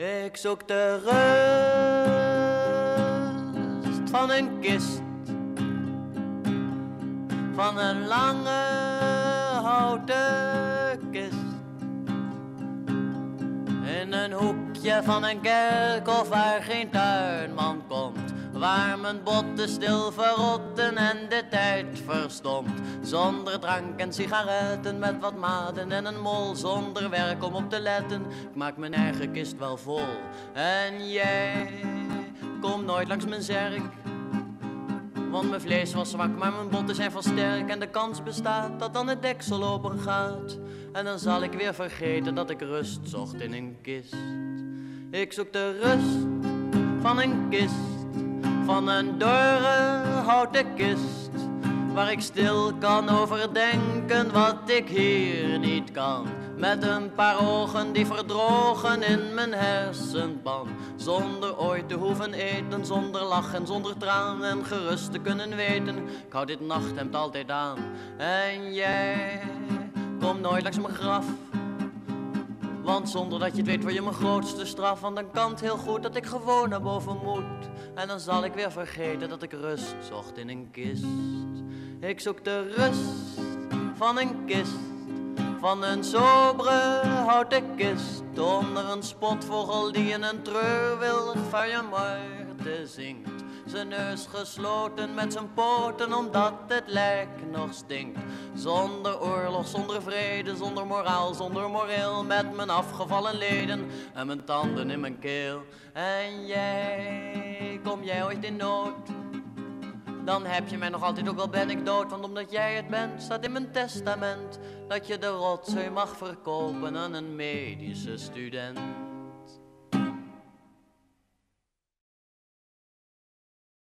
Ik zoek de rust van een kist, van een lange houten kist. In een hoekje van een kerkhof waar geen tuinman komt. Waar mijn botten stil verrotten en de tijd verstomt. Zonder drank en sigaretten, met wat maden en een mol. Zonder werk om op te letten, ik maak mijn eigen kist wel vol. En jij komt nooit langs mijn zerk. Want mijn vlees was zwak, maar mijn botten zijn van sterk. En de kans bestaat dat dan het deksel open gaat. En dan zal ik weer vergeten dat ik rust zocht in een kist. Ik zoek de rust van een kist, van een dorre houten kist. Waar ik stil kan overdenken wat ik hier niet kan. Met een paar ogen die verdrogen in mijn hersenpan. Zonder ooit te hoeven eten, zonder lachen, zonder traan. En gerust te kunnen weten, ik hou dit nachthemd altijd aan. En jij komt nooit langs mijn graf. Want zonder dat je het weet word je mijn grootste straf. Want dan kan het heel goed dat ik gewoon naar boven moet. En dan zal ik weer vergeten dat ik rust zocht in een kist. Ik zoek de rust van een kist. Van een sobere houten kist. Onder een spotvogel die in een treurwillig te zingt. Zijn neus gesloten met zijn poten omdat het lijk nog stinkt. Zonder oorlog, zonder vrede, zonder moraal, zonder moreel. Met mijn afgevallen leden en mijn tanden in mijn keel. En jij, kom jij ooit in nood? Dan heb je mij nog altijd, ook al ben ik dood. Want omdat jij het bent, staat in mijn testament dat je de rotzooi mag verkopen aan een medische student.